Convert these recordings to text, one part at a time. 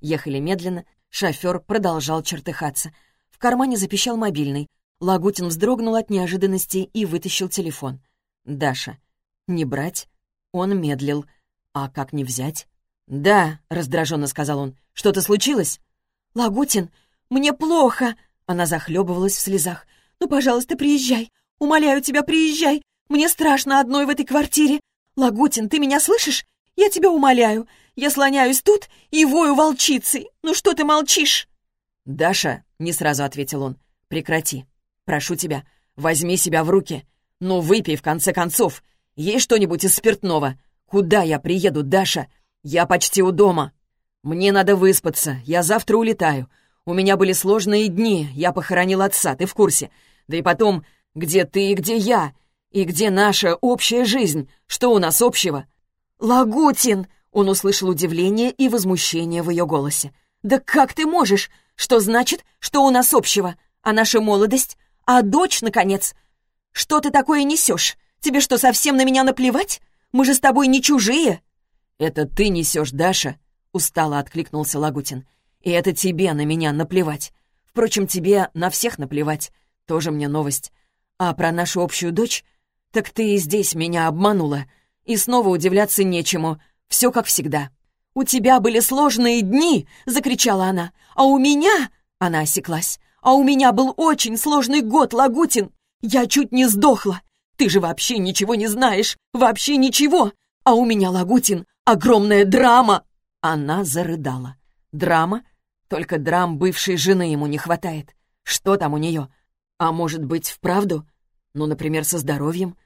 Ехали медленно, шофер продолжал чертыхаться. В кармане запищал мобильный. Лагутин вздрогнул от неожиданности и вытащил телефон. «Даша. Не брать?» Он медлил. «А как не взять?» «Да», — раздраженно сказал он. «Что-то случилось?» «Лагутин, мне плохо!» Она захлебывалась в слезах. «Ну, пожалуйста, приезжай! Умоляю тебя, приезжай! Мне страшно одной в этой квартире! Лагутин, ты меня слышишь? Я тебя умоляю! Я слоняюсь тут и вою волчицей! Ну что ты молчишь?» «Даша», — не сразу ответил он, — «прекрати. Прошу тебя, возьми себя в руки. Ну, выпей, в конце концов. Есть что-нибудь из спиртного? Куда я приеду, Даша? Я почти у дома. Мне надо выспаться, я завтра улетаю. У меня были сложные дни, я похоронил отца, ты в курсе. Да и потом, где ты и где я? И где наша общая жизнь? Что у нас общего?» «Лагутин!» — он услышал удивление и возмущение в ее голосе. «Да как ты можешь? Что значит, что у нас общего? А наша молодость? А дочь, наконец? Что ты такое несешь? Тебе что, совсем на меня наплевать? Мы же с тобой не чужие!» «Это ты несешь, Даша!» — устало откликнулся Лагутин. «И это тебе на меня наплевать. Впрочем, тебе на всех наплевать. Тоже мне новость. А про нашу общую дочь? Так ты и здесь меня обманула. И снова удивляться нечему. Все как всегда». «У тебя были сложные дни!» — закричала она. «А у меня...» — она осеклась. А у меня был очень сложный год, Лагутин. Я чуть не сдохла. Ты же вообще ничего не знаешь. Вообще ничего. А у меня, Лагутин, огромная драма. Она зарыдала. Драма? Только драм бывшей жены ему не хватает. Что там у нее? А может быть, вправду? Ну, например, со здоровьем?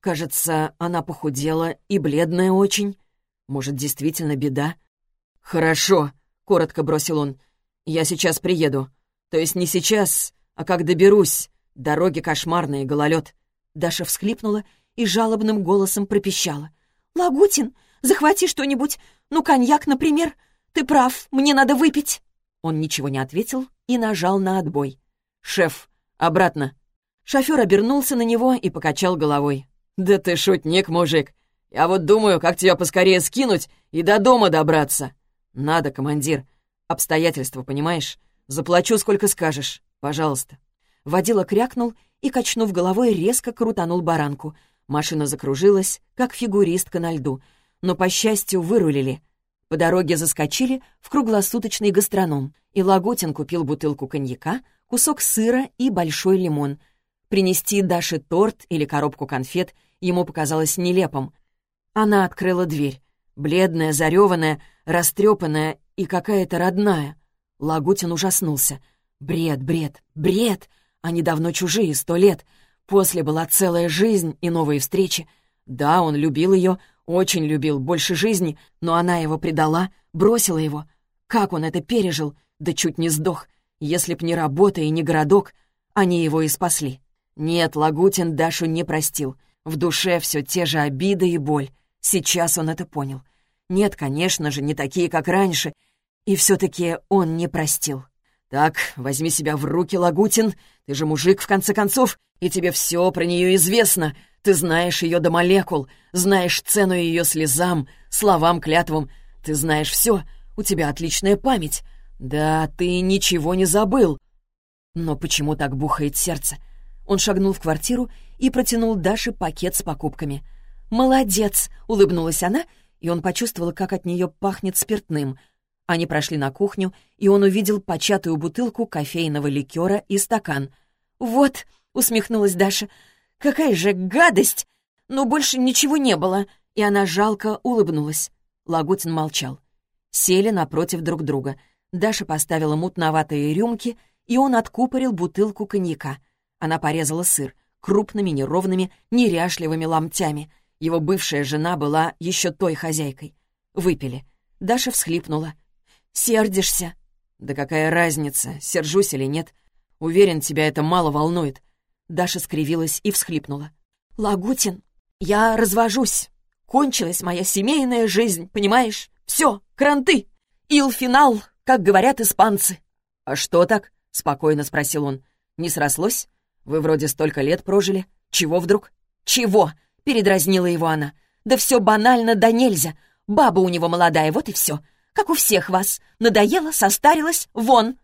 Кажется, она похудела и бледная очень. Может, действительно беда? «Хорошо», — коротко бросил он. «Я сейчас приеду. То есть не сейчас, а как доберусь. Дороги кошмарные, гололед. Даша всхлипнула и жалобным голосом пропищала. «Лагутин, захвати что-нибудь. Ну, коньяк, например. Ты прав, мне надо выпить». Он ничего не ответил и нажал на отбой. «Шеф, обратно». Шофер обернулся на него и покачал головой. «Да ты шутник, мужик. Я вот думаю, как тебя поскорее скинуть и до дома добраться». «Надо, командир. Обстоятельства, понимаешь? Заплачу, сколько скажешь. Пожалуйста». Водила крякнул и, качнув головой, резко крутанул баранку. Машина закружилась, как фигуристка на льду, но, по счастью, вырулили. По дороге заскочили в круглосуточный гастроном, и Лагутин купил бутылку коньяка, кусок сыра и большой лимон. Принести Даше торт или коробку конфет ему показалось нелепым. Она открыла дверь. Бледная, зареванная, растрепанная и какая-то родная — Лагутин ужаснулся. Бред, бред, бред! Они давно чужие, сто лет. После была целая жизнь и новые встречи. Да, он любил ее, очень любил, больше жизни, но она его предала, бросила его. Как он это пережил? Да чуть не сдох. Если б не работа и не городок, они его и спасли. Нет, Лагутин Дашу не простил. В душе все те же обиды и боль. Сейчас он это понял. Нет, конечно же, не такие, как раньше, и все-таки он не простил. «Так, возьми себя в руки, Лагутин. Ты же мужик, в конце концов, и тебе все про нее известно. Ты знаешь ее до молекул, знаешь цену ее слезам, словам, клятвам. Ты знаешь все, у тебя отличная память. Да, ты ничего не забыл. Но почему так бухает сердце?» Он шагнул в квартиру и протянул Даше пакет с покупками. «Молодец!» — улыбнулась она, и он почувствовал, как от нее пахнет спиртным — они прошли на кухню, и он увидел початую бутылку кофейного ликера и стакан. «Вот», — усмехнулась Даша, — «какая же гадость! Но больше ничего не было». И она жалко улыбнулась. Лагутин молчал. Сели напротив друг друга. Даша поставила мутноватые рюмки, и он откупорил бутылку коньяка. Она порезала сыр крупными, неровными, неряшливыми ломтями. Его бывшая жена была еще той хозяйкой. Выпили. Даша всхлипнула. «Сердишься?» «Да какая разница, сержусь или нет? Уверен, тебя это мало волнует». Даша скривилась и всхлипнула. «Лагутин, я развожусь. Кончилась моя семейная жизнь, понимаешь? Все, кранты. Ил-финал, как говорят испанцы». «А что так?» — спокойно спросил он. «Не срослось? Вы вроде столько лет прожили. Чего вдруг?» «Чего?» — передразнила его она. «Да все банально да нельзя. Баба у него молодая, вот и все. как у всех вас. Надоело, состарилась, вон!»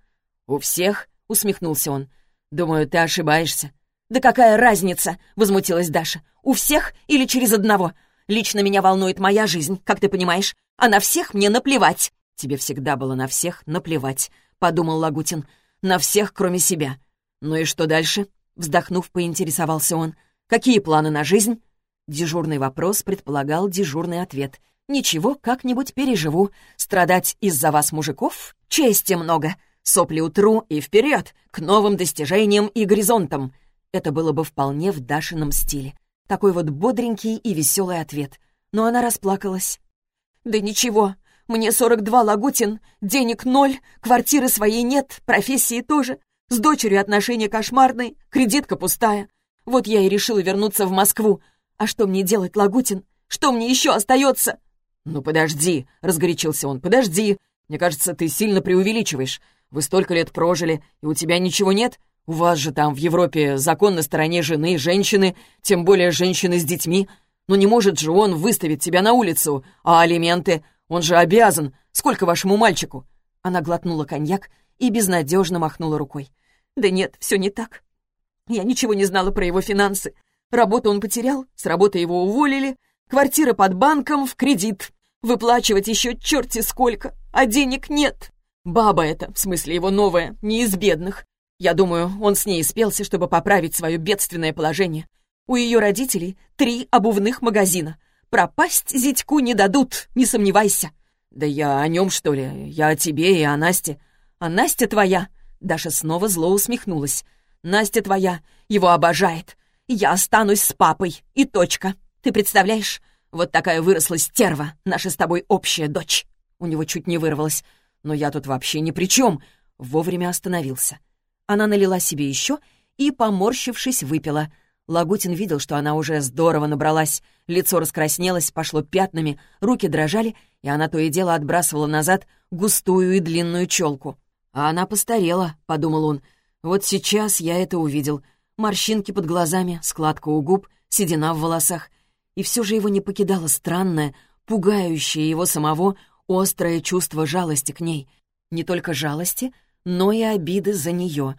«У всех?» — усмехнулся он. «Думаю, ты ошибаешься». «Да какая разница?» — возмутилась Даша. «У всех или через одного? Лично меня волнует моя жизнь, как ты понимаешь, а на всех мне наплевать». «Тебе всегда было на всех наплевать», — подумал Лагутин. «На всех, кроме себя». «Ну и что дальше?» — вздохнув, поинтересовался он. «Какие планы на жизнь?» Дежурный вопрос предполагал дежурный ответ. «Ничего, как-нибудь переживу. Страдать из-за вас, мужиков, чести много. Сопли утру и вперед, к новым достижениям и горизонтам». Это было бы вполне в Дашином стиле. Такой вот бодренький и веселый ответ. Но она расплакалась. «Да ничего, мне 42, Лагутин, денег ноль, квартиры своей нет, профессии тоже. С дочерью отношения кошмарные, кредитка пустая. Вот я и решила вернуться в Москву. А что мне делать, Лагутин? Что мне еще остается?» «Ну подожди», — разгорячился он, — «подожди. Мне кажется, ты сильно преувеличиваешь. Вы столько лет прожили, и у тебя ничего нет? У вас же там в Европе закон на стороне жены, женщины, тем более женщины с детьми. Но не может же он выставить тебя на улицу, а алименты? Он же обязан. Сколько вашему мальчику?» Она глотнула коньяк и безнадежно махнула рукой. «Да нет, все не так. Я ничего не знала про его финансы. Работу он потерял, с работы его уволили, квартира под банком в кредит. Выплачивать еще черти сколько, а денег нет. Баба эта, в смысле его новая, не из бедных. Я думаю, он с ней спелся, чтобы поправить свое бедственное положение. У ее родителей три обувных магазина — Пропасть зятьку не дадут, не сомневайся. Да я о нем, что ли? Я о тебе и о Насте. А Настя твоя. Даша снова зло усмехнулась. Настя твоя, его обожает. Я останусь с папой, и точка. Ты представляешь? Вот такая выросла стерва, наша с тобой общая дочь. У него чуть не вырвалось. Но я тут вообще ни при чем. Вовремя остановился. Она налила себе еще и, поморщившись, выпила. Лагутин видел, что она уже здорово набралась. Лицо раскраснелось, пошло пятнами, руки дрожали, и она то и дело отбрасывала назад густую и длинную челку. «А она постарела», — подумал он. «Вот сейчас я это увидел. Морщинки под глазами, складка у губ, седина в волосах. И все же его не покидало странное, пугающее его самого острое чувство жалости к ней. Не только жалости, но и обиды за нее.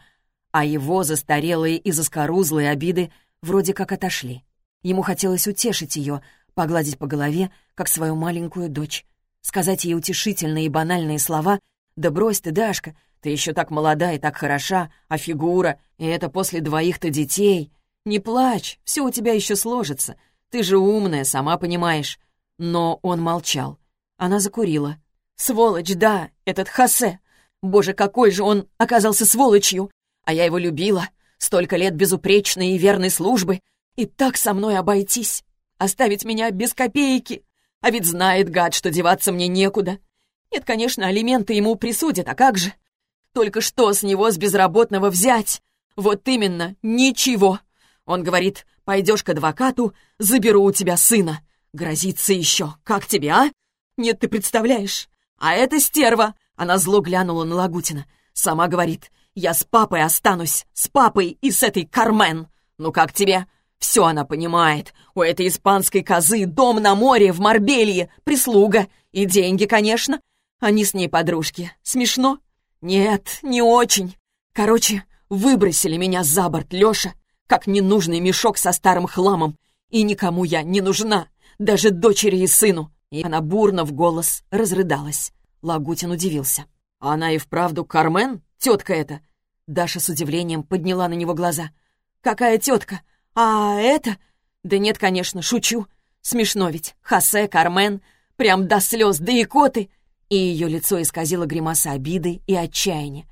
А его застарелые и заскорузлые обиды вроде как отошли. Ему хотелось утешить ее, погладить по голове, как свою маленькую дочь, сказать ей утешительные и банальные слова «Да брось ты, Дашка, ты еще так молода и так хороша, а фигура, и это после двоих-то детей. Не плачь, все у тебя еще сложится, ты же умная, сама понимаешь». Но он молчал. Она закурила. «Сволочь, да, этот Хосе! Боже, какой же он оказался сволочью! А я его любила, Столько лет безупречной и верной службы. И так со мной обойтись. Оставить меня без копейки. А ведь знает гад, что деваться мне некуда. Нет, конечно, алименты ему присудят, а как же? Только что с него с безработного взять? Вот именно, ничего. Он говорит, пойдешь к адвокату, заберу у тебя сына. Грозится еще. Как тебе, а? Нет, ты представляешь. А это стерва. Она зло глянула на Лагутина. Сама говорит, я с папой останусь, с папой и с этой Кармен. Ну как тебе? Все она понимает. У этой испанской козы дом на море в Марбелье, прислуга и деньги, конечно. Они с ней подружки. Смешно? Нет, не очень. Короче, выбросили меня за борт, Леша, как ненужный мешок со старым хламом. И никому я не нужна, даже дочери и сыну. И она бурно в голос разрыдалась. Лагутин удивился. «Она и вправду Кармен?» тетка эта?» Даша с удивлением подняла на него глаза. «Какая тетка? А это?» «Да нет, конечно, шучу. Смешно ведь. Хосе, Кармен, прям до слез, да и коты!» И ее лицо исказило гримаса обиды и отчаяния.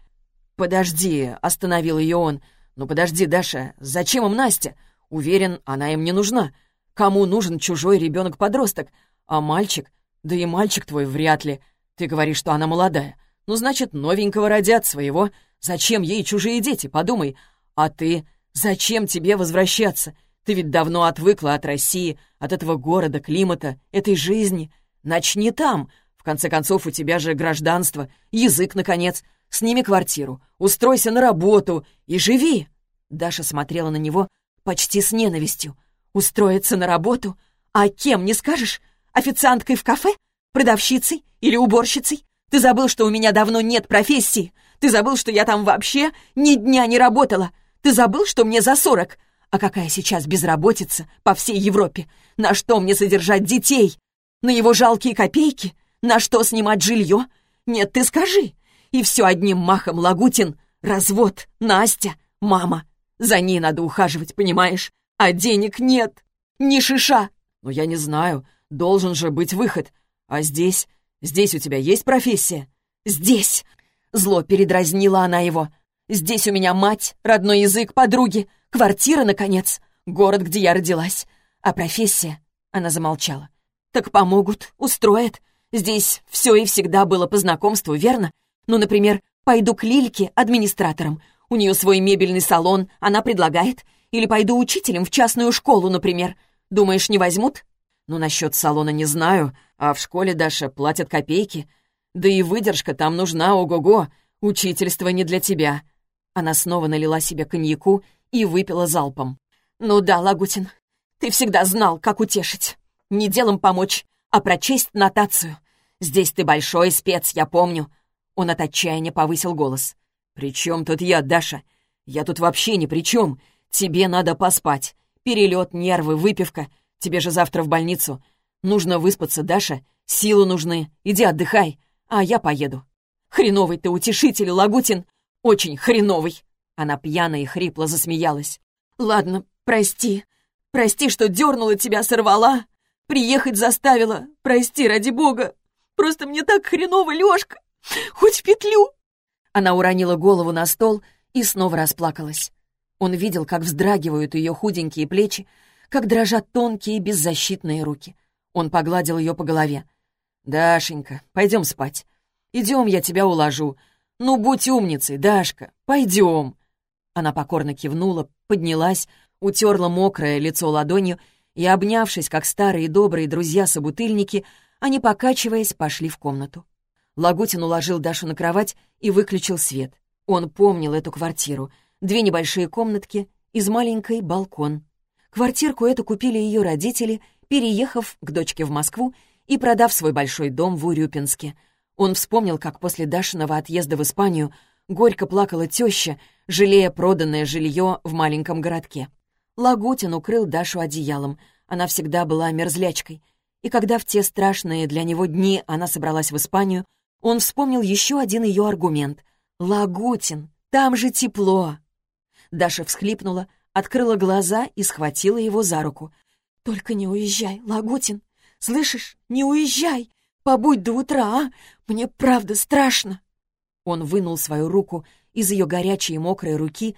«Подожди», — остановил ее он. «Ну подожди, Даша, зачем им Настя? Уверен, она им не нужна. Кому нужен чужой ребенок-подросток? А мальчик? Да и мальчик твой вряд ли. Ты говоришь, что она молодая. Ну, значит, новенького родят своего. Зачем ей чужие дети, подумай. А ты? Зачем тебе возвращаться? Ты ведь давно отвыкла от России, от этого города, климата, этой жизни. Начни там. Конце концов, у тебя же гражданство, язык, наконец. Сними квартиру, устройся на работу и живи. Даша смотрела на него почти с ненавистью. Устроиться на работу? А кем, не скажешь? Официанткой в кафе? Продавщицей или уборщицей? Ты забыл, что у меня давно нет профессии? Ты забыл, что я там вообще ни дня не работала? Ты забыл, что мне за сорок? А какая сейчас безработица по всей Европе? На что мне содержать детей? На его жалкие копейки? На что снимать жилье? Нет, ты скажи. И все одним махом, Лагутин. Развод, Настя, мама. За ней надо ухаживать, понимаешь? А денег нет. Ни шиша. Но я не знаю. Должен же быть выход. А здесь? Здесь у тебя есть профессия? Здесь. Зло передразнила она его. Здесь у меня мать, родной язык, подруги. Квартира, наконец. Город, где я родилась. А профессия? Она замолчала. Так помогут, устроят. Здесь все и всегда было по знакомству, верно? Ну, например, пойду к Лильке администратором. У нее свой мебельный салон, она предлагает. Или пойду учителем в частную школу, например. Думаешь, не возьмут? Ну, насчет салона не знаю. А в школе, Даша, платят копейки. Да и выдержка там нужна, ого-го. Учительство не для тебя. Она снова налила себе коньяку и выпила залпом. «Ну да, Лагутин, ты всегда знал, как утешить. Не делом помочь, а прочесть нотацию. Здесь ты большой спец, я помню». Он от отчаяния повысил голос. «При чем тут я, Даша? Я тут вообще ни при чем. Тебе надо поспать. Перелет, нервы, выпивка. Тебе же завтра в больницу. Нужно выспаться, Даша. Силы нужны. Иди отдыхай, а я поеду». «Хреновый ты утешитель, Лагутин. Очень хреновый!» Она пьяно и хрипло засмеялась. «Ладно, прости. Прости, что дернула тебя, сорвала. Приехать заставила. Прости, ради бога. Просто мне так хреново, Лёшка. Хоть в петлю!» Она уронила голову на стол и снова расплакалась. Он видел, как вздрагивают ее худенькие плечи, как дрожат тонкие беззащитные руки. Он погладил ее по голове. «Дашенька, пойдем спать. Идем, я тебя уложу. «Ну, будь умницей, Дашка, пойдем!» Она покорно кивнула, поднялась, утерла мокрое лицо ладонью и, обнявшись, как старые добрые друзья-собутыльники, они, покачиваясь, пошли в комнату. Лагутин уложил Дашу на кровать и выключил свет. Он помнил эту квартиру. Две небольшие комнатки, из маленькой балкон. Квартирку эту купили ее родители, переехав к дочке в Москву и продав свой большой дом в Урюпинске — он вспомнил, как после Дашиного отъезда в Испанию горько плакала теща, жалея проданное жилье в маленьком городке. Лагутин укрыл Дашу одеялом. Она всегда была мерзлячкой. И когда в те страшные для него дни она собралась в Испанию, он вспомнил еще один ее аргумент. «Лагутин, там же тепло!» Даша всхлипнула, открыла глаза и схватила его за руку. «Только не уезжай, Лагутин! Слышишь, не уезжай! Побудь до утра, а? Мне правда страшно!» Он вынул свою руку из ее горячей и мокрой руки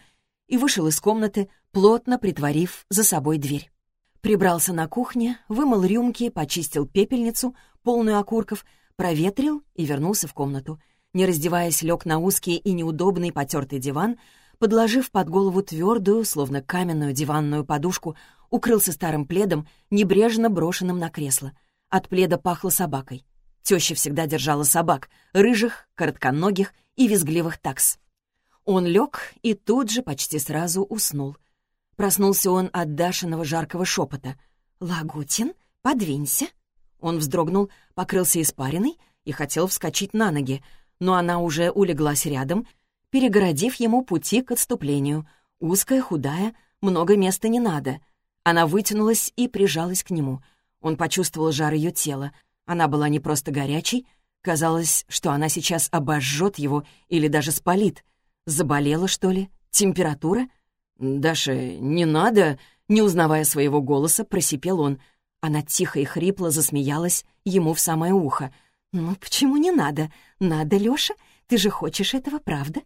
и вышел из комнаты, плотно притворив за собой дверь. Прибрался на кухне, вымыл рюмки, почистил пепельницу, полную окурков, проветрил и вернулся в комнату. Не раздеваясь, лег на узкий и неудобный потертый диван, подложив под голову твердую, словно каменную диванную подушку, укрылся старым пледом, небрежно брошенным на кресло. От пледа пахло собакой. Теща всегда держала собак, рыжих, коротконогих и визгливых такс. Он лег и тут же почти сразу уснул. Проснулся он от Дашиного жаркого шепота. «Лагутин, подвинься!» Он вздрогнул, покрылся испариной и хотел вскочить на ноги, но она уже улеглась рядом, перегородив ему пути к отступлению. Узкая, худая, много места не надо. Она вытянулась и прижалась к нему. Он почувствовал жар ее тела — она была не просто горячей, казалось, что она сейчас обожжет его или даже спалит. Заболела, что ли? Температура? «Даша, не надо!» Не узнавая своего голоса, просипел он. Она тихо и хрипло засмеялась ему в самое ухо. «Ну, почему не надо? Надо, Лёша. Ты же хочешь этого, правда?»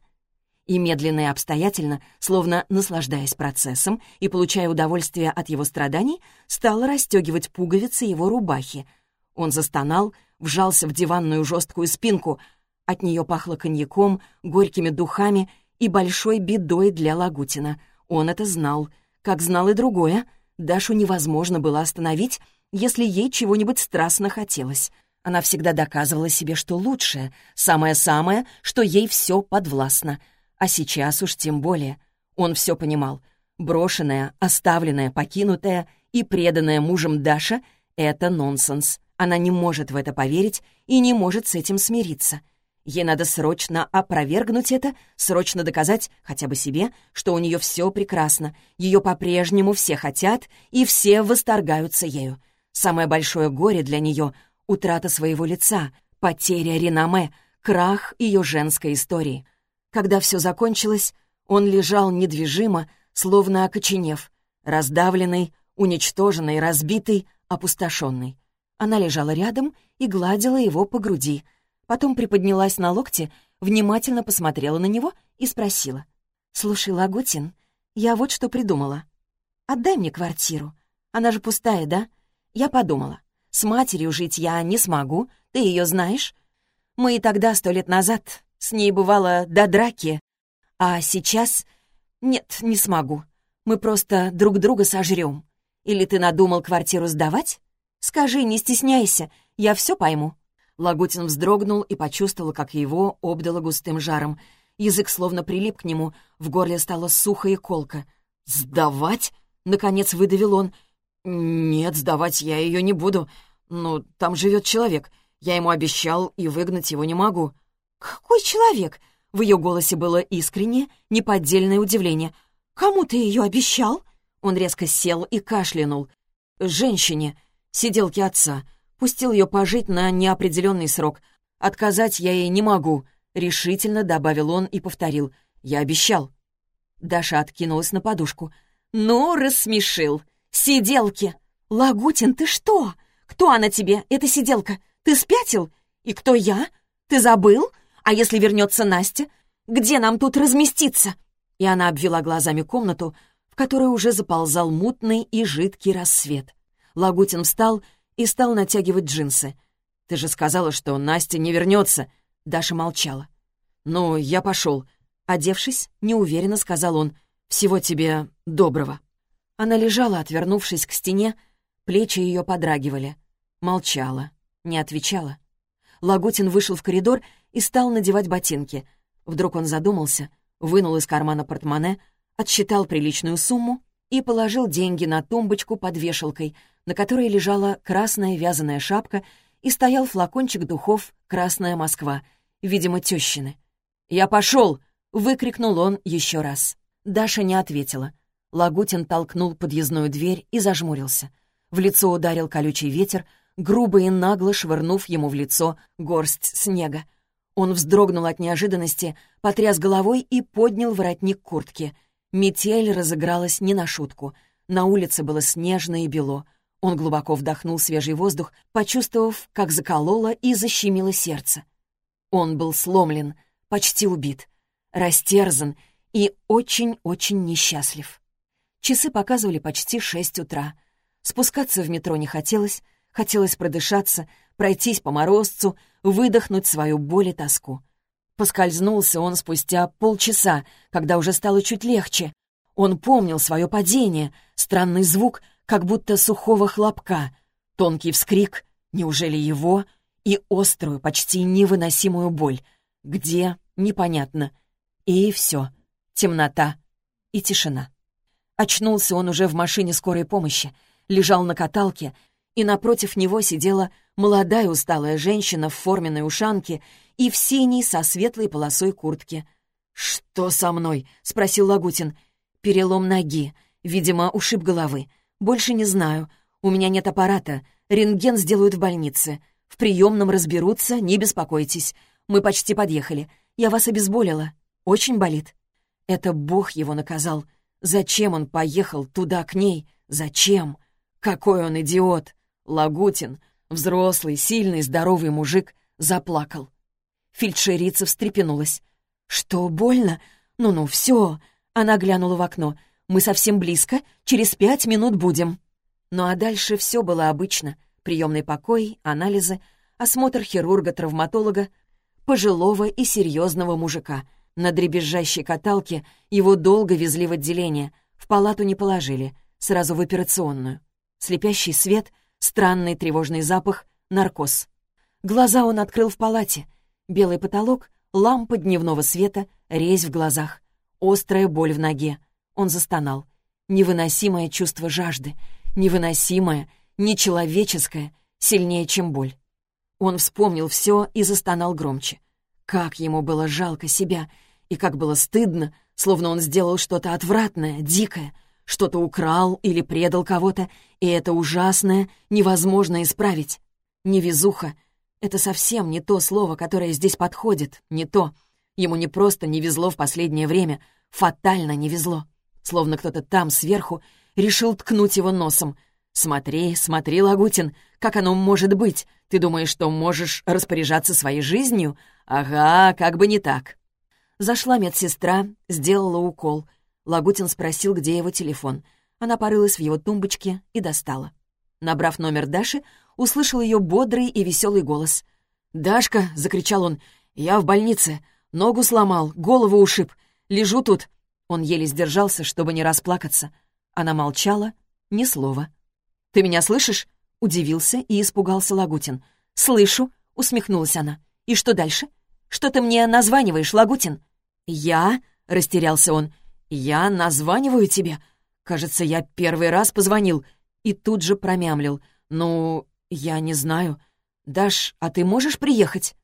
И медленно и обстоятельно, словно наслаждаясь процессом и получая удовольствие от его страданий, стала расстегивать пуговицы его рубахи — он застонал, вжался в диванную жесткую спинку. От нее пахло коньяком, горькими духами и большой бедой для Лагутина. Он это знал, как знал и другое. Дашу невозможно было остановить, если ей чего-нибудь страстно хотелось. Она всегда доказывала себе, что лучшее, самое-самое, что ей все подвластно. А сейчас уж тем более. Он все понимал. Брошенная, оставленная, покинутая и преданная мужем Даша — это нонсенс. Она не может в это поверить и не может с этим смириться. Ей надо срочно опровергнуть это, срочно доказать хотя бы себе, что у нее все прекрасно, ее по-прежнему все хотят и все восторгаются ею. Самое большое горе для нее — утрата своего лица, потеря реноме, крах ее женской истории. Когда все закончилось, он лежал недвижимо, словно окоченев, раздавленный, уничтоженный, разбитый, опустошенный. Она лежала рядом и гладила его по груди — Потом приподнялась на локте, внимательно посмотрела на него и спросила. «Слушай, Лагутин, я вот что придумала. Отдай мне квартиру. Она же пустая, да? Я подумала. С матерью жить я не смогу, ты ее знаешь. Мы и тогда, сто лет назад, с ней бывало до драки. А сейчас... Нет, не смогу. Мы просто друг друга сожрем. Или ты надумал квартиру сдавать? Скажи, не стесняйся, я все пойму». Лагутин вздрогнул и почувствовал, как его обдало густым жаром. Язык словно прилип к нему, в горле стало сухо и колко. «Сдавать?» — наконец выдавил он. «Нет, сдавать я ее не буду. Ну, там живет человек. Я ему обещал, и выгнать его не могу». «Какой человек?» В ее голосе было искреннее, неподдельное удивление. «Кому ты ее обещал?» Он резко сел и кашлянул. «Женщине, сиделке отца. Пустил ее пожить на неопределенный срок. Отказать я ей не могу», — решительно добавил он и повторил. «Я обещал». Даша откинулась на подушку. «Ну, рассмешил. Сиделки! Лагутин, ты что? Кто она тебе, эта сиделка? Ты спятил? И кто я? Ты забыл? А если вернется Настя? Где нам тут разместиться?» И она обвела глазами комнату, в которой уже заползал мутный и жидкий рассвет. Лагутин встал и стал натягивать джинсы. «Ты же сказала, что Настя не вернется!» Даша молчала. «Ну, я пошел». Одевшись, неуверенно сказал он. «Всего тебе доброго». Она лежала, отвернувшись к стене, плечи ее подрагивали. Молчала, не отвечала. Лагутин вышел в коридор и стал надевать ботинки. Вдруг он задумался, вынул из кармана портмоне, отсчитал приличную сумму и положил деньги на тумбочку под вешалкой, на которой лежала красная вязаная шапка и стоял флакончик духов «Красная Москва», видимо, тещины. «Я пошел!» — выкрикнул он еще раз. Даша не ответила. Лагутин толкнул подъездную дверь и зажмурился. В лицо ударил колючий ветер, грубо и нагло швырнув ему в лицо горсть снега. Он вздрогнул от неожиданности, потряс головой и поднял воротник куртки. Метель разыгралась не на шутку. На улице было снежно и бело. Он глубоко вдохнул свежий воздух, почувствовав, как закололо и защемило сердце. Он был сломлен, почти убит, растерзан и очень-очень несчастлив. Часы показывали почти шесть утра. Спускаться в метро не хотелось, хотелось продышаться, пройтись по морозцу, выдохнуть свою боль и тоску. Поскользнулся он спустя полчаса, когда уже стало чуть легче. Он помнил свое падение, странный звук — как будто сухого хлопка, тонкий вскрик, неужели его, и острую, почти невыносимую боль. Где — непонятно. И все. Темнота и тишина. Очнулся он уже в машине скорой помощи, лежал на каталке, и напротив него сидела молодая усталая женщина в форменной ушанке и в синей со светлой полосой куртки. «Что со мной?» — спросил Лагутин. «Перелом ноги, видимо, ушиб головы. «Больше не знаю. У меня нет аппарата. Рентген сделают в больнице. В приемном разберутся, не беспокойтесь. Мы почти подъехали. Я вас обезболила. Очень болит». Это Бог его наказал. Зачем он поехал туда к ней? Зачем? Какой он идиот! Лагутин, взрослый, сильный, здоровый мужик, заплакал. Фельдшерица встрепенулась. «Что, больно? Ну-ну, все!» Она глянула в окно. Мы совсем близко, через пять минут будем». Ну а дальше все было обычно. Приемный покой, анализы, осмотр хирурга-травматолога, пожилого и серьезного мужика. На дребезжащей каталке его долго везли в отделение, в палату не положили, сразу в операционную. Слепящий свет, странный тревожный запах, наркоз. Глаза он открыл в палате. Белый потолок, лампа дневного света, резь в глазах, острая боль в ноге. Он застонал. Невыносимое чувство жажды. Невыносимое, нечеловеческое, сильнее, чем боль. Он вспомнил все и застонал громче. Как ему было жалко себя, и как было стыдно, словно он сделал что-то отвратное, дикое, что-то украл или предал кого-то, и это ужасное невозможно исправить. Невезуха — это совсем не то слово, которое здесь подходит, не то. Ему не просто не везло в последнее время, фатально не везло. Словно кто-то там, сверху, решил ткнуть его носом. «Смотри, смотри, Лагутин, как оно может быть? Ты думаешь, что можешь распоряжаться своей жизнью? Ага, как бы не так». Зашла медсестра, сделала укол. Лагутин спросил, где его телефон. Она порылась в его тумбочке и достала. Набрав номер Даши, услышал ее бодрый и веселый голос. «Дашка!» — закричал он. «Я в больнице. Ногу сломал, голову ушиб. Лежу тут». Он еле сдержался, чтобы не расплакаться. Она молчала, ни слова. «Ты меня слышишь?» — удивился и испугался Лагутин. «Слышу», — усмехнулась она. «И что дальше? Что ты мне названиваешь, Лагутин?» «Я?» — растерялся он. «Я названиваю тебе? Кажется, я первый раз позвонил». И тут же промямлил. «Ну, я не знаю. Даш, а ты можешь приехать?»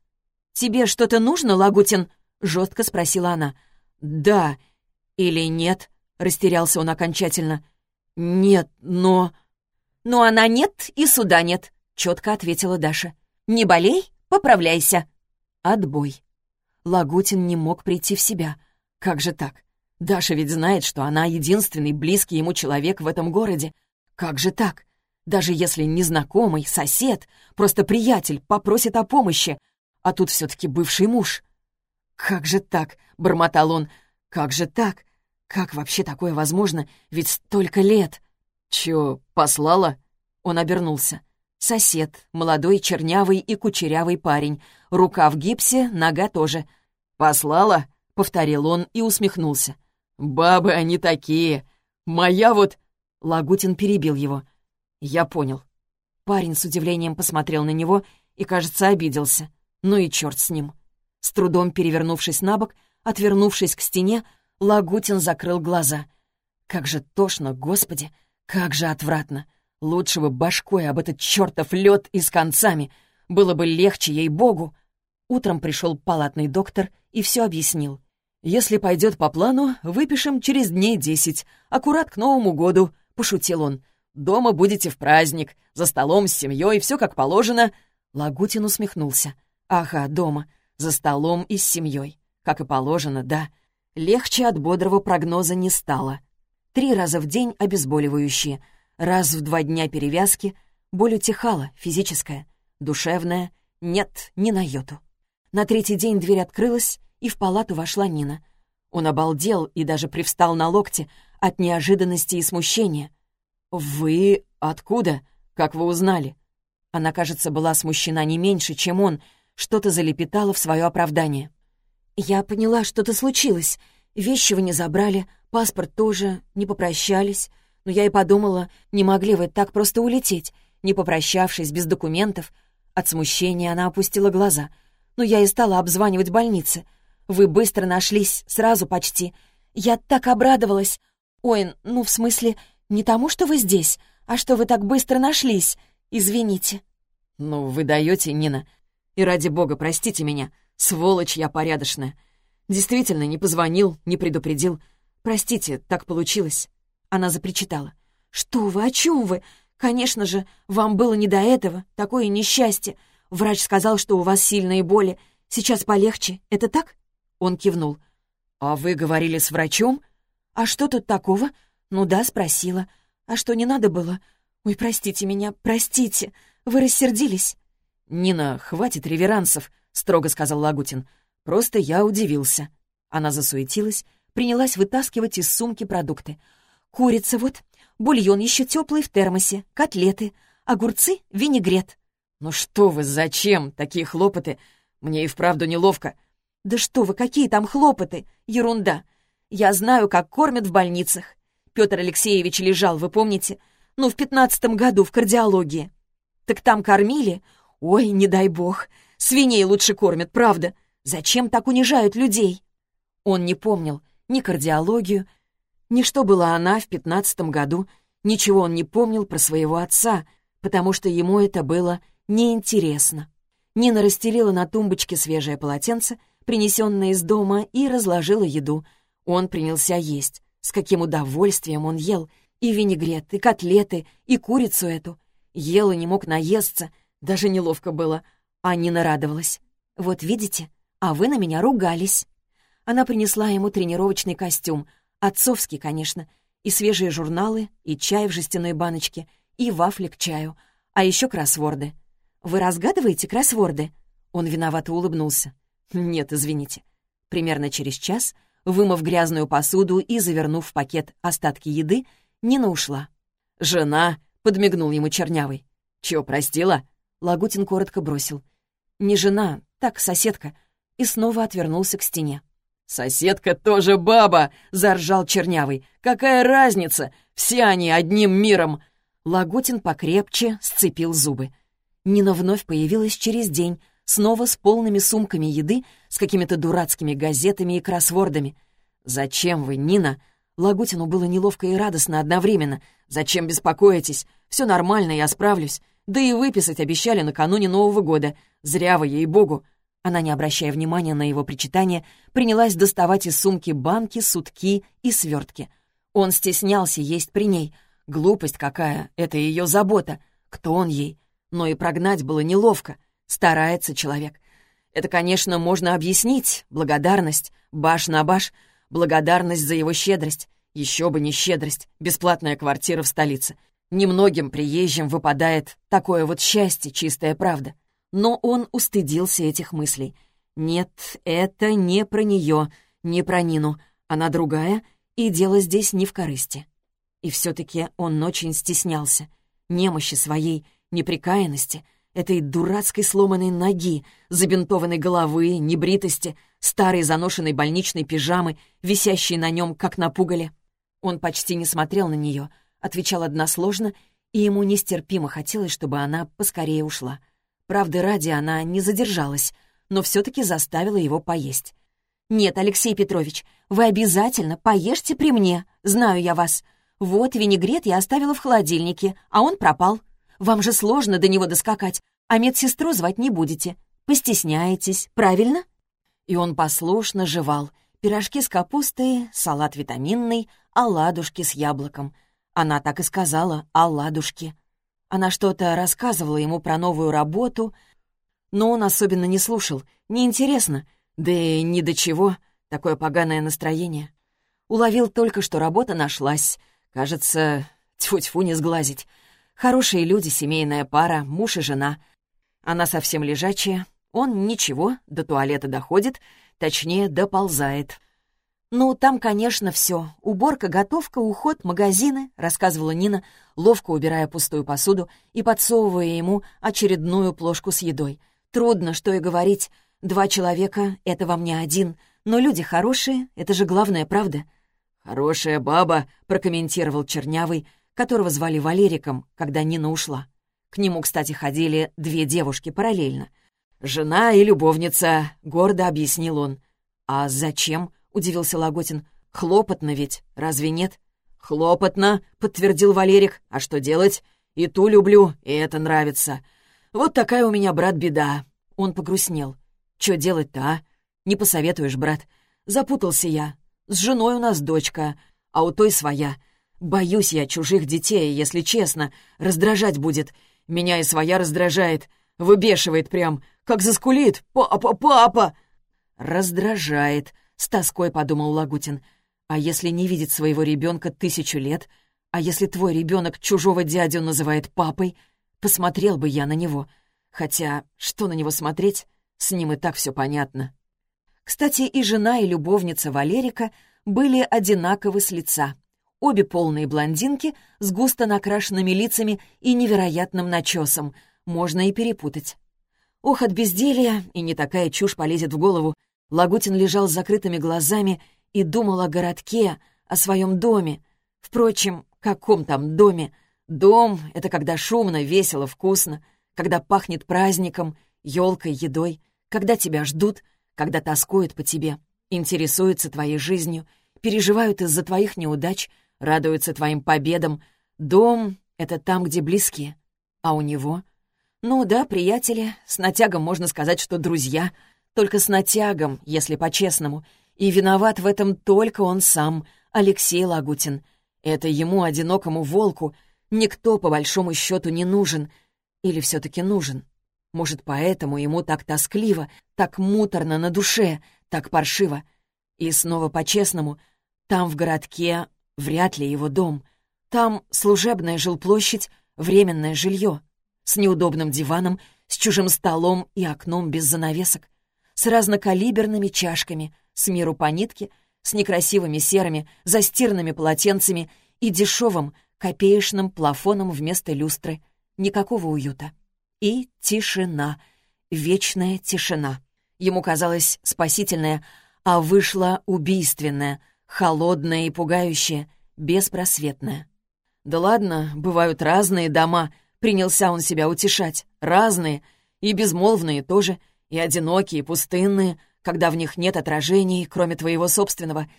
«Тебе что-то нужно, Лагутин?» — жестко спросила она. «Да или нет?» — растерялся он окончательно. «Нет, но...» «Но она нет и суда нет», — четко ответила Даша. «Не болей, поправляйся». Отбой. Лагутин не мог прийти в себя. Как же так? Даша ведь знает, что она единственный близкий ему человек в этом городе. Как же так? Даже если незнакомый, сосед, просто приятель попросит о помощи, а тут все-таки бывший муж. «Как же так?» — бормотал он. «Как же так? Как вообще такое возможно? Ведь столько лет!» «Чё, послала?» Он обернулся. Сосед, молодой, чернявый и кучерявый парень. Рука в гипсе, нога тоже. «Послала?» — повторил он и усмехнулся. «Бабы они такие. Моя вот...» Лагутин перебил его. «Я понял». Парень с удивлением посмотрел на него и, кажется, обиделся. Ну и черт с ним. С трудом перевернувшись на бок, отвернувшись к стене, Лагутин закрыл глаза. Как же тошно, господи, как же отвратно. Лучше бы башкой об этот чертов лед и с концами. Было бы легче, ей-богу. Утром пришел палатный доктор и все объяснил. «Если пойдет по плану, выпишем через дней десять, аккурат к Новому году», — пошутил он. «Дома будете в праздник, за столом с семьей, все как положено». Лагутин усмехнулся. «Ага, дома, за столом и с семьей. Как и положено, да. Легче от бодрого прогноза не стало. Три раза в день обезболивающие — Раз в два дня перевязки боль утихала, физическая, душевная, нет, ни на йоту. На третий день дверь открылась, и в палату вошла Нина. Он обалдел и даже привстал на локте от неожиданности и смущения. «Вы откуда? Как вы узнали?» Она, кажется, была смущена не меньше, чем он, что-то залепетала в свое оправдание. «Я поняла, что-то случилось. Вещи вы не забрали, паспорт тоже, не попрощались. Но я и подумала, не могли вы так просто улететь, не попрощавшись, без документов. От смущения она опустила глаза. Но я и стала обзванивать больницы. Вы быстро нашлись, сразу почти. Я так обрадовалась. Ой, ну, в смысле, не тому, что вы здесь, а что вы так быстро нашлись. Извините. Ну, вы даете, Нина. И ради бога, простите меня. Сволочь я порядочная. Действительно, не позвонил, не предупредил. Простите, так получилось. Она запричитала. «Что вы, о чем вы? Конечно же, вам было не до этого, такое несчастье. Врач сказал, что у вас сильные боли. Сейчас полегче, это так?» Он кивнул. «А вы говорили с врачом?» «А что тут такого?» «Ну да, спросила. А что, не надо было?» «Ой, простите меня, простите. Вы рассердились?» «Нина, хватит реверансов», — строго сказал Лагутин. «Просто я удивился». Она засуетилась, принялась вытаскивать из сумки продукты. Курица вот, бульон еще теплый в термосе, котлеты, огурцы, винегрет. «Ну что вы, зачем такие хлопоты? Мне и вправду неловко». «Да что вы, какие там хлопоты? Ерунда. Я знаю, как кормят в больницах. Петр Алексеевич лежал, вы помните? Ну, в пятнадцатом году в кардиологии. Так там кормили? Ой, не дай бог. Свиней лучше кормят, правда. Зачем так унижают людей?» Он не помнил ни кардиологию, ни что была она в пятнадцатом году, ничего он не помнил про своего отца, потому что ему это было неинтересно. Нина расстелила на тумбочке свежее полотенце, принесенные из дома, и разложила еду. Он принялся есть. С каким удовольствием он ел. И винегрет, и котлеты, и курицу эту. Ел и не мог наесться. Даже неловко было. А Нина радовалась. «Вот видите? А вы на меня ругались». Она принесла ему тренировочный костюм. Отцовский, конечно. И свежие журналы, и чай в жестяной баночке, и вафли к чаю. А еще кроссворды. «Вы разгадываете кроссворды?» Он виновато улыбнулся. «Нет, извините». Примерно через час, вымыв грязную посуду и завернув в пакет остатки еды, Нина ушла. «Жена!» — подмигнул ему Чернявый. «Чё, простила?» Лагутин коротко бросил. «Не жена, так, соседка». И снова отвернулся к стене. «Соседка тоже баба!» — заржал Чернявый. «Какая разница? Все они одним миром!» Лагутин покрепче сцепил зубы. Нина вновь появилась через день, снова с полными сумками еды, с какими-то дурацкими газетами и кроссвордами. «Зачем вы, Нина?» Лагутину было неловко и радостно одновременно. «Зачем беспокоитесь? Все нормально, я справлюсь. Да и выписать обещали накануне Нового года. Зря вы, ей-богу». Она, не обращая внимания на его причитание, принялась доставать из сумки банки, сутки и свертки. Он стеснялся есть при ней. Глупость какая, это ее забота. Кто он ей? Но и прогнать было неловко. Старается человек. Это, конечно, можно объяснить. Благодарность, баш на баш, благодарность за его щедрость. Еще бы не щедрость, бесплатная квартира в столице. Немногим приезжим выпадает такое вот счастье, чистая правда. Но он устыдился этих мыслей. Нет, это не про нее, не про Нину. Она другая, и дело здесь не в корысти. И все-таки он очень стеснялся. Немощи своей, неприкаянности, этой дурацкой сломанной ноги, забинтованной головы, небритости, старой заношенной больничной пижамы, висящей на нем, как на пугале. Он почти не смотрел на нее, отвечал односложно, и ему нестерпимо хотелось, чтобы она поскорее ушла. Правды ради она не задержалась, но все-таки заставила его поесть. «Нет, Алексей Петрович, вы обязательно поешьте при мне, знаю я вас. Вот винегрет я оставила в холодильнике, а он пропал. Вам же сложно до него доскакать, а медсестру звать не будете. Постесняетесь, правильно?» И он послушно жевал. Пирожки с капустой, салат витаминный, оладушки с яблоком. Она так и сказала «оладушки». Она что-то рассказывала ему про новую работу, но он особенно не слушал. Неинтересно, да и ни до чего, такое поганое настроение. Уловил только, что работа нашлась. Кажется, тьфу-тьфу не сглазить. Хорошие люди, семейная пара, муж и жена. Она совсем лежачая, он ничего, до туалета доходит, точнее, доползает. «Ну, там, конечно, все. Уборка, готовка, уход, магазины», — рассказывала Нина, ловко убирая пустую посуду и подсовывая ему очередную плошку с едой. «Трудно, что и говорить. Два человека — это во мне один. Но люди хорошие, это же главная правда». «Хорошая баба», — прокомментировал Чернявый, которого звали Валериком, когда Нина ушла. К нему, кстати, ходили две девушки параллельно. «Жена и любовница», — гордо объяснил он. «А зачем?» — удивился Лаготин. «Хлопотно ведь, разве нет?» «Хлопотно», — подтвердил Валерик. «А что делать? И ту люблю, и это нравится. Вот такая у меня, брат, беда». Он погрустнел. «Чё делать-то, а? Не посоветуешь, брат. Запутался я. С женой у нас дочка, а у той своя. Боюсь я чужих детей, если честно. Раздражать будет. Меня и своя раздражает. Выбешивает прям, как заскулит. «Папа, папа!» «Раздражает», — с тоской подумал Лагутин. «А если не видит своего ребенка тысячу лет? А если твой ребенок чужого дядю называет папой? Посмотрел бы я на него. Хотя, что на него смотреть? С ним и так все понятно». Кстати, и жена, и любовница Валерика были одинаковы с лица. Обе полные блондинки с густо накрашенными лицами и невероятным начесом. Можно и перепутать. Ох, от безделья, и не такая чушь полезет в голову. Лагутин лежал с закрытыми глазами и думал о городке, о своем доме. Впрочем, каком там доме? Дом — это когда шумно, весело, вкусно, когда пахнет праздником, елкой, едой, когда тебя ждут, когда тоскуют по тебе, интересуются твоей жизнью, переживают из-за твоих неудач — радуются твоим победам. Дом — это там, где близкие. А у него? Ну да, приятели, с натягом можно сказать, что друзья. только с натягом, если по-честному. И виноват в этом только он сам, Алексей Лагутин. Это ему, одинокому волку, никто по большому счету не нужен. Или все-таки нужен? Может, поэтому ему так тоскливо, так муторно на душе, так паршиво. И снова по-честному, там в городке вряд ли его дом. Там служебная жилплощадь, временное жилье. С неудобным диваном, с чужим столом и окном без занавесок. С разнокалиберными чашками, с миру по нитке, с некрасивыми серыми, застиранными полотенцами и дешевым, копеечным плафоном вместо люстры. Никакого уюта. И тишина. Вечная тишина. Ему казалось спасительная, а вышла убийственная, холодная и пугающая, беспросветная. Да ладно, бывают разные дома, принялся он себя утешать. Разные, и безмолвные тоже, и одинокие, и пустынные, когда в них нет отражений, кроме твоего собственного,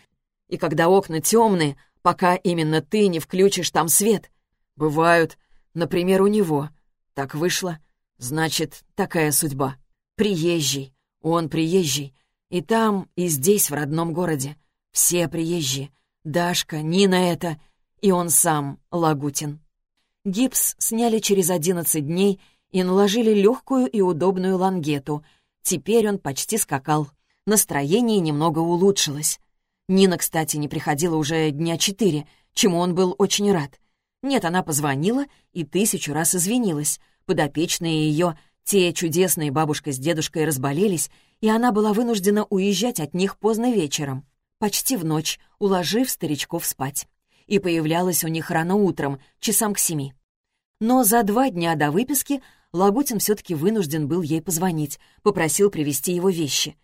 и когда окна темные, пока именно ты не включишь там свет. Бывают, например, у него. Так вышло. Значит, такая судьба. Приезжий. Он приезжий. И там, и здесь, в родном городе. Все приезжие. Дашка, Нина это. И он сам, Лагутин. Гипс сняли через одиннадцать дней и наложили легкую и удобную лангету. Теперь он почти скакал. Настроение немного улучшилось. Нина, кстати, не приходила уже дня четыре, чему он был очень рад. Нет, она позвонила и тысячу раз извинилась. Подопечные ее, те чудесные бабушка с дедушкой, разболелись, и она была вынуждена уезжать от них поздно вечером, почти в ночь, уложив старичков спать. И появлялась у них рано утром, часам к семи. Но за два дня до выписки Лагутин все-таки вынужден был ей позвонить, попросил привезти его вещи.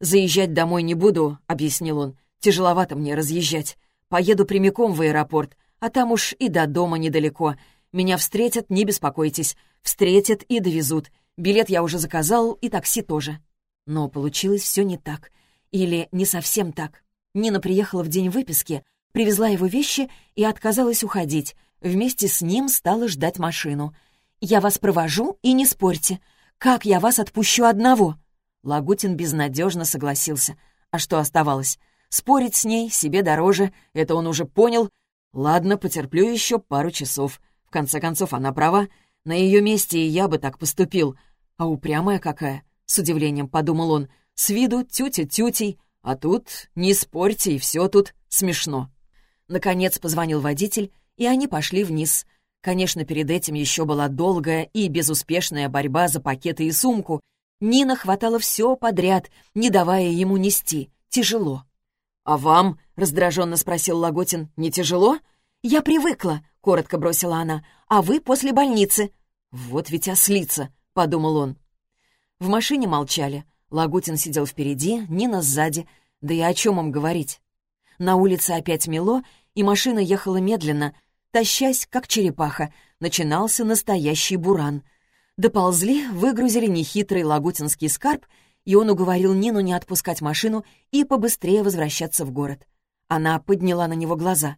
«Заезжать домой не буду», — объяснил он. «Тяжеловато мне разъезжать. Поеду прямиком в аэропорт, а там уж и до дома недалеко. Меня встретят, не беспокойтесь. Встретят и довезут. Билет я уже заказал, и такси тоже». Но получилось все не так. Или не совсем так. Нина приехала в день выписки, привезла его вещи и отказалась уходить. Вместе с ним стала ждать машину. «Я вас провожу и не спорьте. Как я вас отпущу одного?» Лагутин безнадежно согласился. А что оставалось? Спорить с ней себе дороже, это он уже понял. Ладно, потерплю еще пару часов. В конце концов, она права. На ее месте и я бы так поступил. А упрямая какая, с удивлением подумал он. С виду тютя-тютей, а тут не спорьте, и все тут смешно. Наконец позвонил водитель, и они пошли вниз. Конечно, перед этим еще была долгая и безуспешная борьба за пакеты и сумку — Нина хватала все подряд, не давая ему нести. Тяжело. «А вам?» — раздраженно спросил Лаготин. «Не тяжело?» «Я привыкла», — коротко бросила она. «А вы после больницы». «Вот ведь ослица», — подумал он. В машине молчали. Лагутин сидел впереди, Нина сзади. Да и о чем им говорить? На улице опять мело, и машина ехала медленно, тащась, как черепаха. Начинался настоящий буран — Доползли, выгрузили нехитрый лагутинский скарб, и он уговорил Нину не отпускать машину и побыстрее возвращаться в город. Она подняла на него глаза.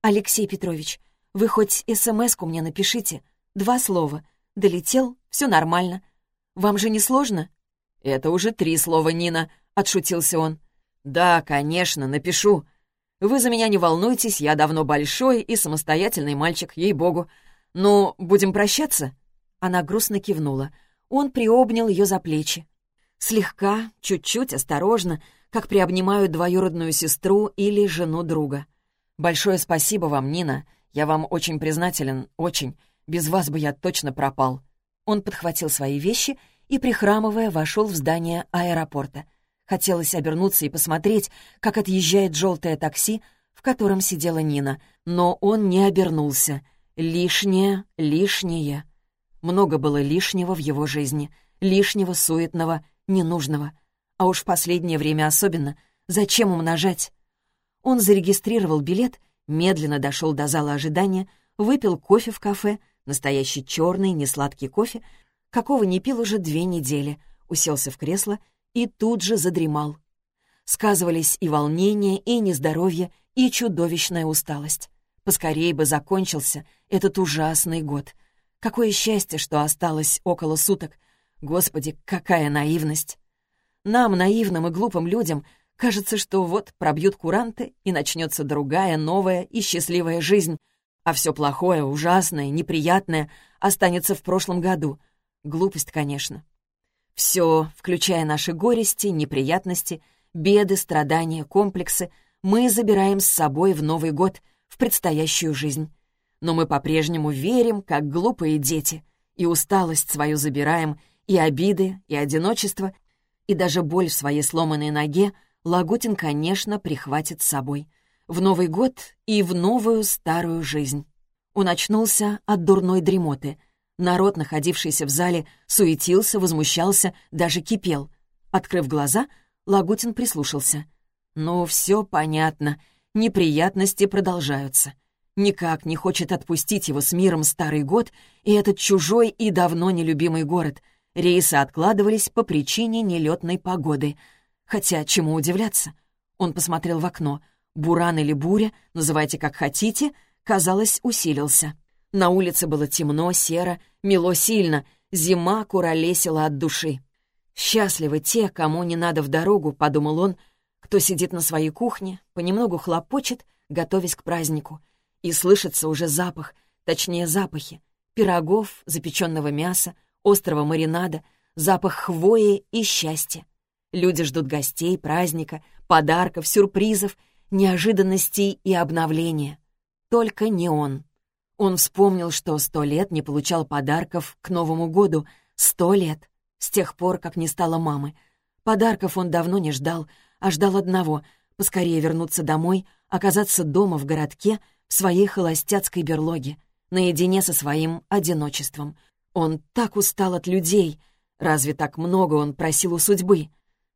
«Алексей Петрович, вы хоть СМС-ку мне напишите? Два слова. Долетел, все нормально. Вам же не сложно?» «Это уже три слова, Нина», — отшутился он. «Да, конечно, напишу. Вы за меня не волнуйтесь, я давно большой и самостоятельный мальчик, ей-богу. Ну, будем прощаться?» Она грустно кивнула. Он приобнял ее за плечи. Слегка, чуть-чуть, осторожно, как приобнимают двоюродную сестру или жену друга. «Большое спасибо вам, Нина. Я вам очень признателен, очень. Без вас бы я точно пропал». Он подхватил свои вещи и, прихрамывая, вошел в здание аэропорта. Хотелось обернуться и посмотреть, как отъезжает желтое такси, в котором сидела Нина. Но он не обернулся. Лишнее, лишнее. Много было лишнего в его жизни, лишнего, суетного, ненужного. А уж в последнее время особенно. Зачем умножать? Он зарегистрировал билет, медленно дошел до зала ожидания, выпил кофе в кафе, настоящий черный, несладкий кофе, какого не пил уже две недели, уселся в кресло и тут же задремал. Сказывались и волнение, и нездоровье, и чудовищная усталость. Поскорей бы закончился этот ужасный год. Какое счастье, что осталось около суток. Господи, какая наивность! Нам, наивным и глупым людям, кажется, что вот пробьют куранты, и начнется другая, новая и счастливая жизнь, а все плохое, ужасное, неприятное останется в прошлом году. Глупость, конечно. Все, включая наши горести, неприятности, беды, страдания, комплексы, мы забираем с собой в Новый год, в предстоящую жизнь. Но мы по-прежнему верим, как глупые дети, и усталость свою забираем, и обиды, и одиночество, и даже боль в своей сломанной ноге Лагутин, конечно, прихватит с собой. В Новый год и в новую старую жизнь. Он очнулся от дурной дремоты. Народ, находившийся в зале, суетился, возмущался, даже кипел. Открыв глаза, Лагутин прислушался. «Ну, все понятно. Неприятности продолжаются. Никак не хочет отпустить его с миром старый год и этот чужой и давно нелюбимый город. Рейсы откладывались по причине нелетной погоды. Хотя, чему удивляться? Он посмотрел в окно. Буран или буря, называйте как хотите, казалось, усилился. На улице было темно, серо, мело сильно, зима куролесила от души. «Счастливы те, кому не надо в дорогу», — подумал он, кто сидит на своей кухне, понемногу хлопочет, готовясь к празднику. И слышится уже запах, точнее запахи, пирогов, запеченного мяса, острого маринада, запах хвои и счастья. Люди ждут гостей, праздника, подарков, сюрпризов, неожиданностей и обновления. Только не он. Он вспомнил, что сто лет не получал подарков к Новому году. Сто лет. С тех пор, как не стало мамы. Подарков он давно не ждал, а ждал одного — поскорее вернуться домой, оказаться дома в городке, в своей холостяцкой берлоге, наедине со своим одиночеством. Он так устал от людей. Разве так много он просил у судьбы?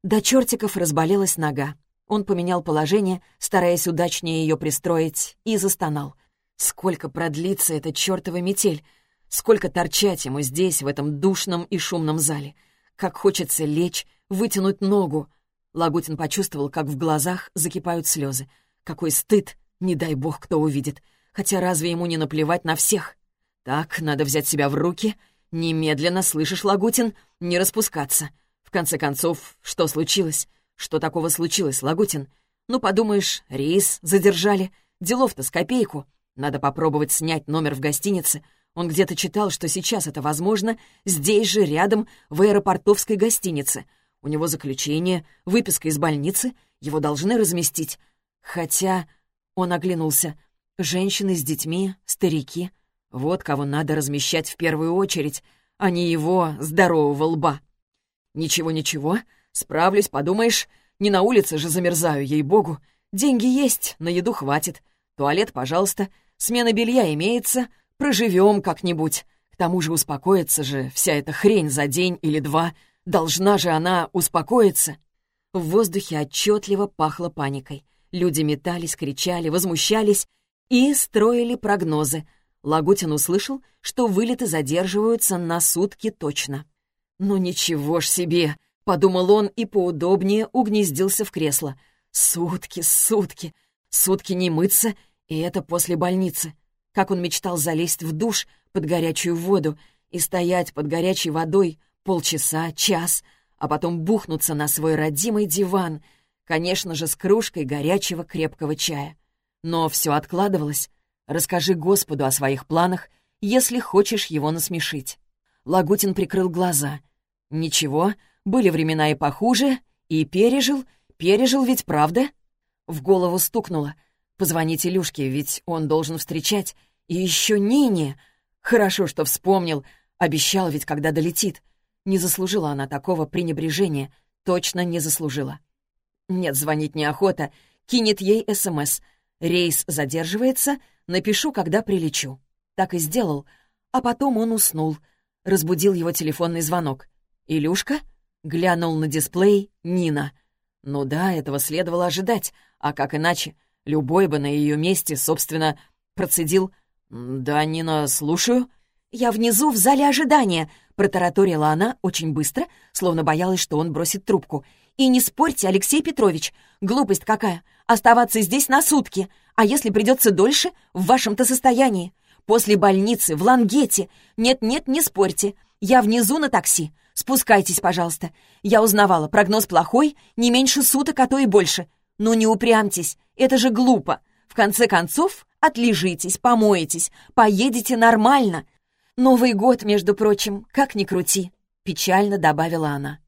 До чертиков разболелась нога. Он поменял положение, стараясь удачнее ее пристроить, и застонал. Сколько продлится эта чертова метель? Сколько торчать ему здесь, в этом душном и шумном зале? Как хочется лечь, вытянуть ногу. Лагутин почувствовал, как в глазах закипают слезы. Какой стыд, не дай бог, кто увидит. Хотя разве ему не наплевать на всех? Так, надо взять себя в руки. Немедленно, слышишь, Лагутин, не распускаться. В конце концов, что случилось? Что такого случилось, Лагутин? Ну, подумаешь, рейс задержали. Делов-то с копейку. Надо попробовать снять номер в гостинице. Он где-то читал, что сейчас это возможно, здесь же, рядом, в аэропортовской гостинице. У него заключение, выписка из больницы, его должны разместить. Хотя... Он оглянулся. Женщины с детьми, старики. Вот кого надо размещать в первую очередь, а не его здорового лба. Ничего-ничего, Справлюсь, подумаешь, не на улице же замерзаю, ей-богу. Деньги есть, на еду хватит. Туалет, пожалуйста, смена белья имеется, проживем как-нибудь. К тому же успокоится же вся эта хрень за день или два. Должна же она успокоиться. В воздухе отчетливо пахло паникой. Люди метались, кричали, возмущались и строили прогнозы. Лагутин услышал, что вылеты задерживаются на сутки точно. «Ну ничего ж себе! Подумал он и поудобнее угнездился в кресло. Сутки, сутки, сутки не мыться, и это после больницы. Как он мечтал залезть в душ под горячую воду и стоять под горячей водой полчаса, час, а потом бухнуться на свой родимый диван, конечно же, с кружкой горячего крепкого чая. Но все откладывалось. Расскажи Господу о своих планах, если хочешь его насмешить. Лагутин прикрыл глаза. Ничего, были времена и похуже, и пережил, пережил ведь, правда? В голову стукнуло. Позвонить Илюшке, ведь он должен встречать. И еще Нине. Хорошо, что вспомнил. Обещал ведь, когда долетит. Не заслужила она такого пренебрежения. Точно не заслужила. Нет, звонить неохота. Кинет ей СМС. Рейс задерживается, напишу, когда прилечу. Так и сделал. А потом он уснул. Разбудил его телефонный звонок. «Илюшка?» Глянул на дисплей Нина. Ну да, этого следовало ожидать, а как иначе? Любой бы на ее месте, собственно, процедил «Да, Нина, слушаю». «Я внизу, в зале ожидания», — протараторила она очень быстро, словно боялась, что он бросит трубку. «И не спорьте, Алексей Петрович, глупость какая, оставаться здесь на сутки, а если придется дольше, в вашем-то состоянии. После больницы, в Лангете. Нет-нет, не спорьте, я внизу на такси. Спускайтесь, пожалуйста. Я узнавала, прогноз плохой, не меньше суток, а то и больше. Ну не упрямьтесь, это же глупо. В конце концов, отлежитесь, помоетесь, поедете нормально. Новый год, между прочим, как ни крути», — печально добавила она.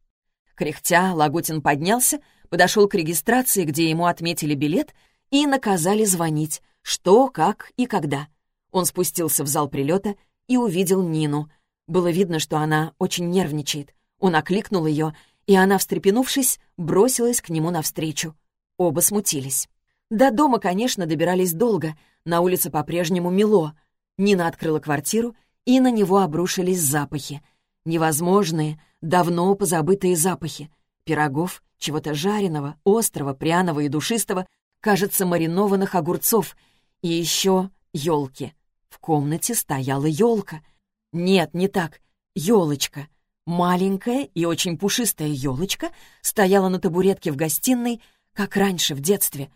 Кряхтя, Лагутин поднялся, подошел к регистрации, где ему отметили билет, и наказали звонить, что, как и когда. Он спустился в зал прилета и увидел Нину. Было видно, что она очень нервничает. Он окликнул ее, и она, встрепенувшись, бросилась к нему навстречу. Оба смутились. До дома, конечно, добирались долго, на улице по-прежнему мело. Нина открыла квартиру, и на него обрушились запахи. Невозможные, давно позабытые запахи. Пирогов, чего-то жареного, острого, пряного и душистого, кажется, маринованных огурцов. И еще елки. В комнате стояла елка. Нет, не так. Елочка. Маленькая и очень пушистая елочка стояла на табуретке в гостиной, как раньше, в детстве.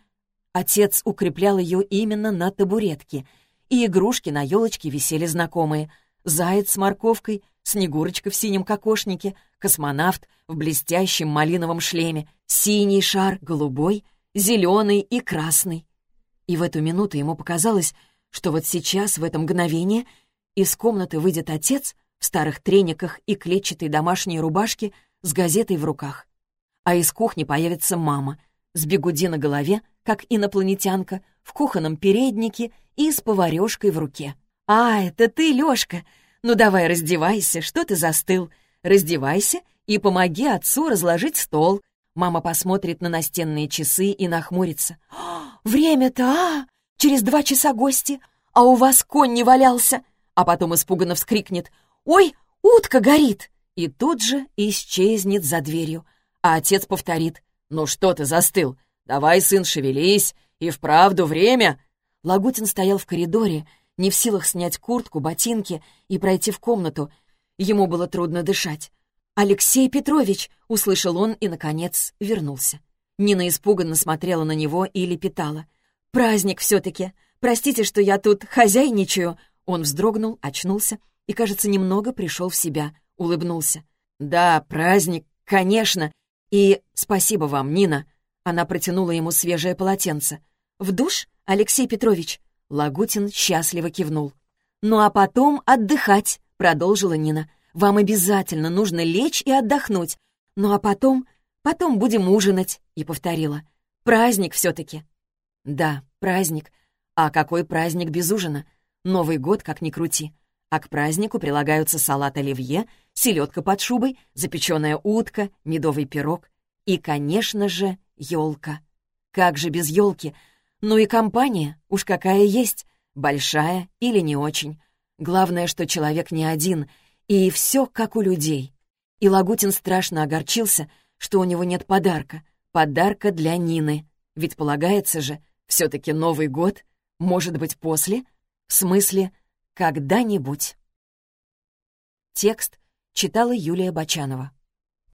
Отец укреплял ее именно на табуретке, и игрушки на елочке висели знакомые. Заяц с морковкой, Снегурочка в синем кокошнике, космонавт в блестящем малиновом шлеме, синий шар, голубой, зеленый и красный. И в эту минуту ему показалось, что вот сейчас, в это мгновение, из комнаты выйдет отец в старых трениках и клетчатой домашней рубашке с газетой в руках. А из кухни появится мама с бегуди на голове, как инопланетянка, в кухонном переднике и с поварёшкой в руке. «А, это ты, Лёшка! Ну давай раздевайся, что ты застыл? Раздевайся и помоги отцу разложить стол». Мама посмотрит на настенные часы и нахмурится. «Время-то, а! Через два часа гости, а у вас конь не валялся!» А потом испуганно вскрикнет. «Ой, утка горит!» И тут же исчезнет за дверью. А отец повторит. «Ну что ты застыл? Давай, сын, шевелись, и вправду время!» Лагутин стоял в коридоре, не в силах снять куртку, ботинки и пройти в комнату. Ему было трудно дышать. «Алексей Петрович!» — услышал он и, наконец, вернулся. Нина испуганно смотрела на него и лепетала. «Праздник все-таки! Простите, что я тут хозяйничаю!» Он вздрогнул, очнулся и, кажется, немного пришел в себя, улыбнулся. «Да, праздник, конечно! И спасибо вам, Нина!» Она протянула ему свежее полотенце. «В душ, Алексей Петрович?» Лагутин счастливо кивнул. «Ну а потом отдыхать», — продолжила Нина. «Вам обязательно нужно лечь и отдохнуть. Ну а потом... потом будем ужинать», — и повторила. «Праздник все-таки». Да, праздник. А какой праздник без ужина? Новый год, как ни крути. А к празднику прилагаются салат оливье, селедка под шубой, запеченная утка, медовый пирог и, конечно же, елка. Как же без елки? Ну и компания, уж какая есть, большая или не очень. Главное, что человек не один, и все как у людей. И Лагутин страшно огорчился, что у него нет подарка. Подарка для Нины. Ведь полагается же, все-таки Новый год, может быть, после? В смысле, когда-нибудь. Текст читала Юлия Бочанова.